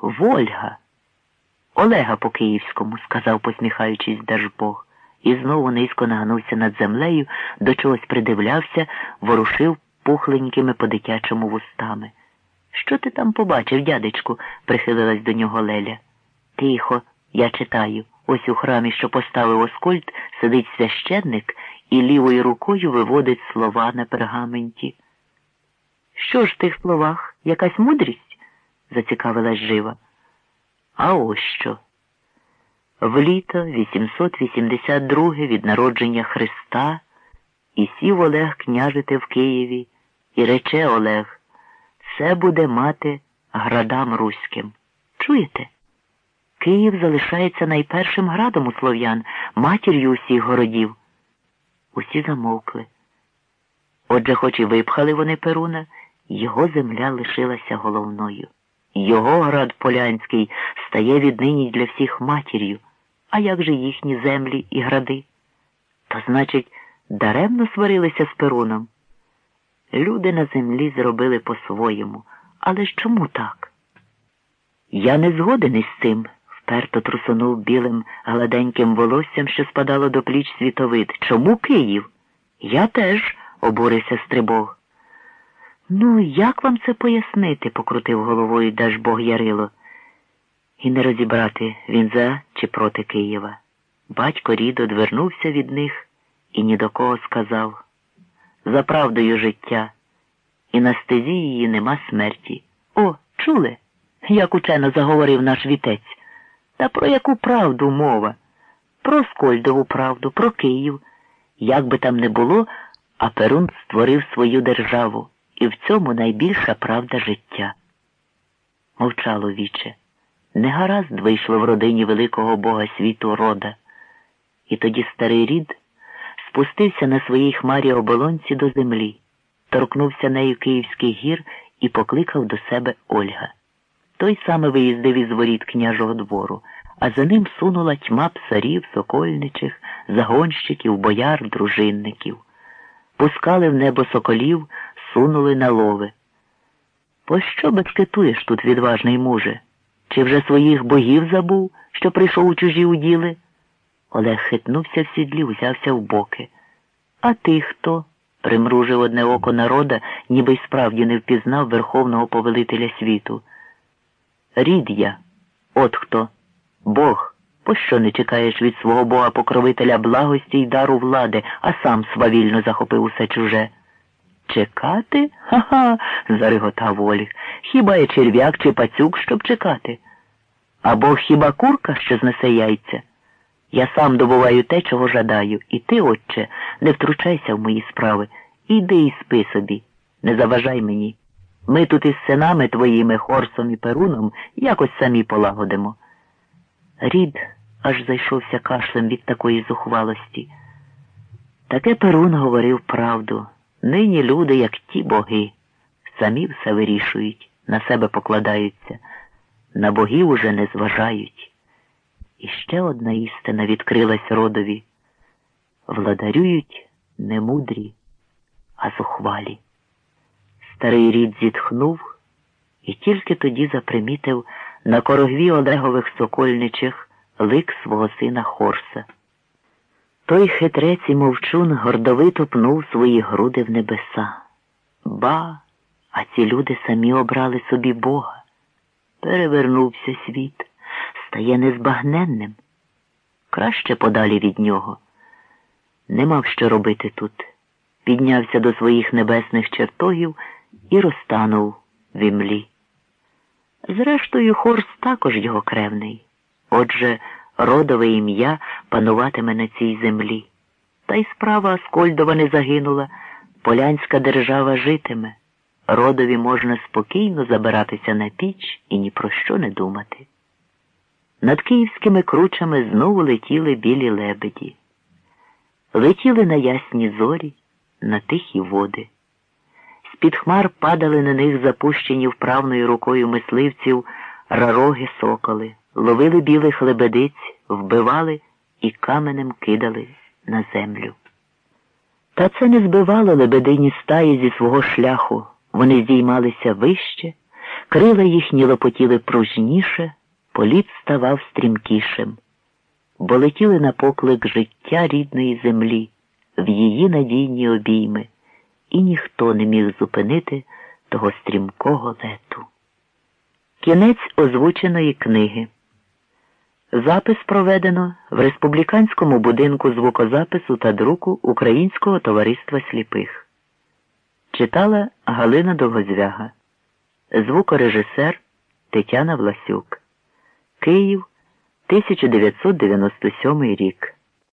Вольга. Олега по київському, сказав, посміхаючись Держбог, і знову низько нагнувся над землею, до чогось придивлявся, ворушив пухленькими по дитячому вустами. Що ти там побачив, дядечку? прихилилась до нього Леля. Тихо, я читаю. Ось у храмі, що поставив Оскольд, сидить священник і лівою рукою виводить слова на пергаменті. Що ж в тих словах? Якась мудрість? Зацікавилась жива. А ось що. В літо 882 від народження Христа і сів Олег княжити в Києві, і рече Олег, це буде мати градам руським. Чуєте? Київ залишається найпершим градом у слов'ян, матір'ю усіх городів. Усі замовкли. Отже, хоч і випхали вони Перуна, його земля лишилася головною. Його град Полянський стає віднині для всіх матір'ю. А як же їхні землі і гради? То, значить, даремно сварилися з Перуном. Люди на землі зробили по-своєму. Але ж чому так? Я не згоден із цим, вперто трусонув білим гладеньким волоссям, що спадало до пліч світовид. Чому Київ? Я теж, обурився Стрибог. Ну, як вам це пояснити? покрутив головою Дажбог Ярило. І не розібрати, він за чи проти Києва. Батько рідо двернувся від них і ні до кого сказав за правдою життя, і на стезі її нема смерті. О, чули, як учено заговорив наш вітець. Та про яку правду мова? Про Скольдову правду, про Київ. Як би там не було, а Перун створив свою державу, і в цьому найбільша правда життя. Мовчало віче. Негаразд вийшло в родині великого Бога світу рода. І тоді старий рід спустився на своїй хмарі оболонці до землі, торкнувся нею Київських гір і покликав до себе Ольга. Той саме виїздив із воріт княжого двору, а за ним сунула тьма псарів, сокольничих, загонщиків, бояр, дружинників. Пускали в небо соколів, сунули на лови. Пощо бескетуєш тут, відважний муже? Чи вже своїх богів забув, що прийшов у чужі уділи? Олег хитнувся в сідлі, узявся в боки. А ти хто? примружив одне око народа, ніби й справді не впізнав верховного повелителя світу. Рід я, от хто, Бог, пощо не чекаєш від свого Бога покровителя благості й дару влади, а сам свавільно захопив усе чуже? Чекати? Ха-ха, зареготав Оліг. Хіба я черв'як чи пацюк, щоб чекати? Або хіба курка, що знесе яйця? Я сам добуваю те, чого жадаю, і ти, отче, не втручайся в мої справи. Іди і спи собі, не заважай мені. Ми тут із синами твоїми, Хорсом і Перуном, якось самі полагодимо. Рід аж зайшовся кашлем від такої зухвалості. Таке Перун говорив правду. Нині люди, як ті боги, самі все вирішують, на себе покладаються, на богів уже не зважають. І ще одна істина відкрилась родові. Владарюють не мудрі, а зухвалі. Старий рід зітхнув і тільки тоді запримітив на корогві Олегових сокольничих лик свого сина Хорса. Той хитрець і мовчун гордовито пнув свої груди в небеса. Ба, а ці люди самі обрали собі Бога. Перевернувся світ стає незбагненним. Краще подалі від нього. Не мав що робити тут. Піднявся до своїх небесних чертогів і розтанув в імлі. Зрештою, Хорс також його кревний. Отже, родове ім'я пануватиме на цій землі. Та й справа Аскольдова не загинула, полянська держава житиме. Родові можна спокійно забиратися на піч і ні про що не думати. Над київськими кручами знову летіли білі лебеді, летіли на ясні зорі, на тихі води. З-під хмар падали на них запущені вправною рукою мисливців рароги соколи, ловили білих лебедиць, вбивали і каменем кидали на землю. Та це не збивало лебедині стаї зі свого шляху. Вони здіймалися вище крила їхні лопотіли пружніше, політ ставав стрімкішим, бо летіли на поклик життя рідної землі, в її надійні обійми, і ніхто не міг зупинити того стрімкого лету. Кінець озвученої книги. Запис проведено в республіканському будинку звукозапису та друку Українського товариства сліпих. Читала Галина Довгозвяга, звукорежисер Тетяна Власюк. Київ, 1997 рік.